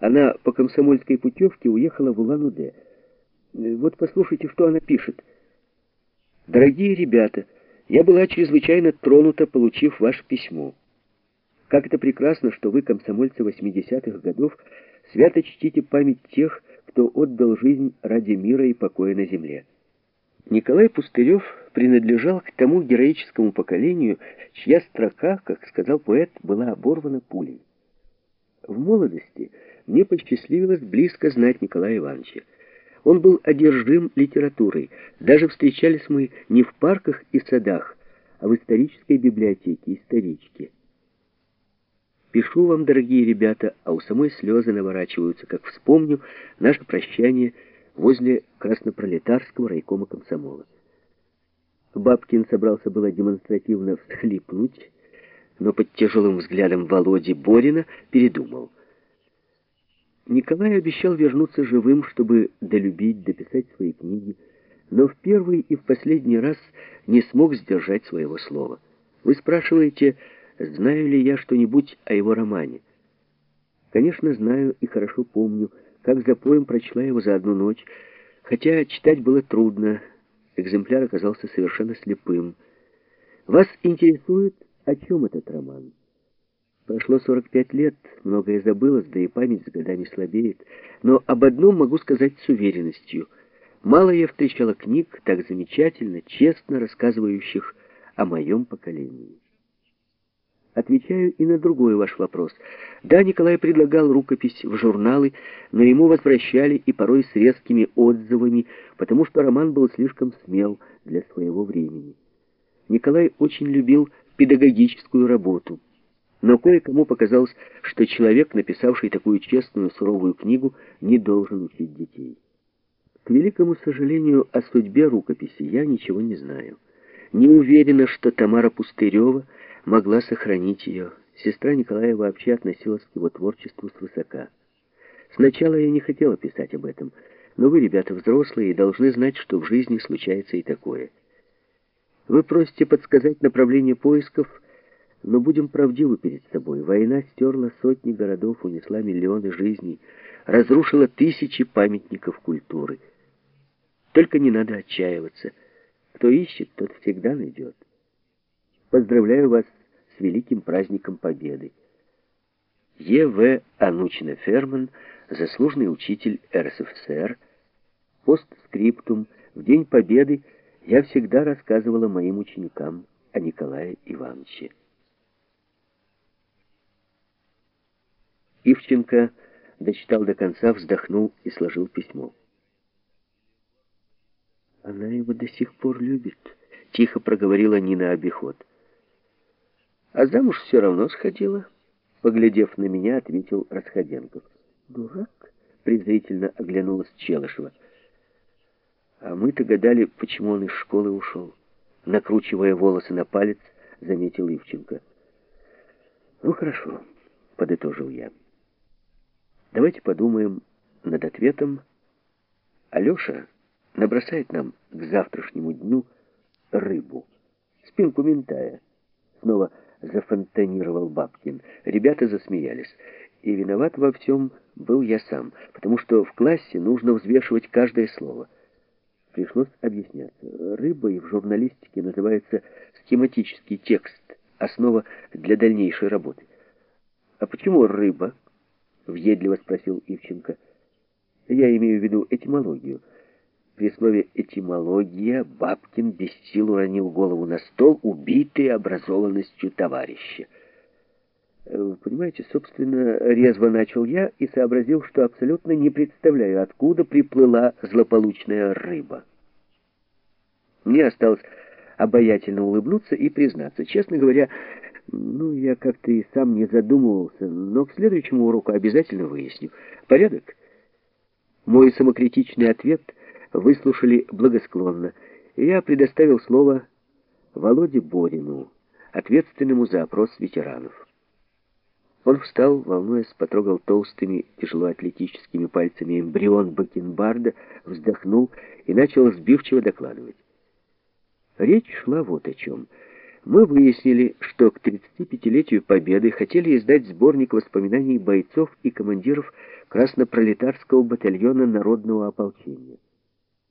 Она по комсомольской путевке уехала в Улан-Удэ. Вот послушайте, что она пишет. «Дорогие ребята, я была чрезвычайно тронута, получив ваше письмо. Как это прекрасно, что вы, комсомольцы 80-х годов, свято чтите память тех, кто отдал жизнь ради мира и покоя на земле. Николай Пустырев принадлежал к тому героическому поколению, чья строка, как сказал поэт, была оборвана пулей. В молодости мне посчастливилось близко знать Николая Ивановича. Он был одержим литературой. Даже встречались мы не в парках и садах, а в исторической библиотеке исторички. Пишу вам, дорогие ребята, а у самой слезы наворачиваются, как вспомню наше прощание возле краснопролетарского райкома комсомола. Бабкин собрался было демонстративно всхлипнуть, но под тяжелым взглядом Володи Борина передумал. Николай обещал вернуться живым, чтобы долюбить, дописать свои книги, но в первый и в последний раз не смог сдержать своего слова. Вы спрашиваете, знаю ли я что-нибудь о его романе. Конечно, знаю и хорошо помню, как за поем прочла его за одну ночь, хотя читать было трудно, экземпляр оказался совершенно слепым. Вас интересует, о чем этот роман? Прошло 45 лет, многое забылось, да и память с годами слабеет. Но об одном могу сказать с уверенностью. Мало я встречала книг, так замечательно, честно рассказывающих о моем поколении. Отвечаю и на другой ваш вопрос. Да, Николай предлагал рукопись в журналы, но ему возвращали и порой с резкими отзывами, потому что роман был слишком смел для своего времени. Николай очень любил педагогическую работу, но кое-кому показалось, что человек, написавший такую честную, суровую книгу, не должен учить детей. К великому сожалению, о судьбе рукописи я ничего не знаю. Не уверена, что Тамара Пустырева могла сохранить ее. Сестра Николая вообще относилась к его творчеству свысока. Сначала я не хотела писать об этом, но вы, ребята, взрослые и должны знать, что в жизни случается и такое. Вы просите подсказать направление поисков, но будем правдивы перед собой. Война стерла сотни городов, унесла миллионы жизней, разрушила тысячи памятников культуры. Только не надо отчаиваться. Кто ищет, тот всегда найдет. Поздравляю вас с великим праздником Победы. Е.В. Анучина Ферман, заслуженный учитель РСФСР, постскриптум, в День Победы я всегда рассказывала моим ученикам о Николае Ивановиче. Ивченко дочитал до конца, вздохнул и сложил письмо. «Она его до сих пор любит», — тихо проговорила Нина Обиход. А замуж все равно сходила. Поглядев на меня, ответил Расходенков. Дурак, презрительно оглянулась Челышева. А мы-то гадали, почему он из школы ушел. Накручивая волосы на палец, заметил Ивченко. Ну хорошо, подытожил я. Давайте подумаем над ответом. Алеша набросает нам к завтрашнему дню рыбу, спинку ментая. Снова зафонтанировал Бабкин. Ребята засмеялись. И виноват во всем был я сам, потому что в классе нужно взвешивать каждое слово. Пришлось объясняться. Рыбой в журналистике называется схематический текст, основа для дальнейшей работы. «А почему рыба?» — въедливо спросил Ивченко. «Я имею в виду этимологию». При слове «этимология» Бабкин без сил уронил голову на стол, убитый образованностью товарища. Э, понимаете, собственно, резво начал я и сообразил, что абсолютно не представляю, откуда приплыла злополучная рыба. Мне осталось обаятельно улыбнуться и признаться. Честно говоря, ну, я как-то и сам не задумывался, но к следующему уроку обязательно выясню. Порядок? Мой самокритичный ответ — выслушали благосклонно, я предоставил слово Володе Борину, ответственному за опрос ветеранов. Он встал, волнуясь, потрогал толстыми, тяжелоатлетическими пальцами эмбрион бакенбарда, вздохнул и начал сбивчиво докладывать. Речь шла вот о чем. Мы выяснили, что к 35-летию Победы хотели издать сборник воспоминаний бойцов и командиров краснопролетарского батальона народного ополчения.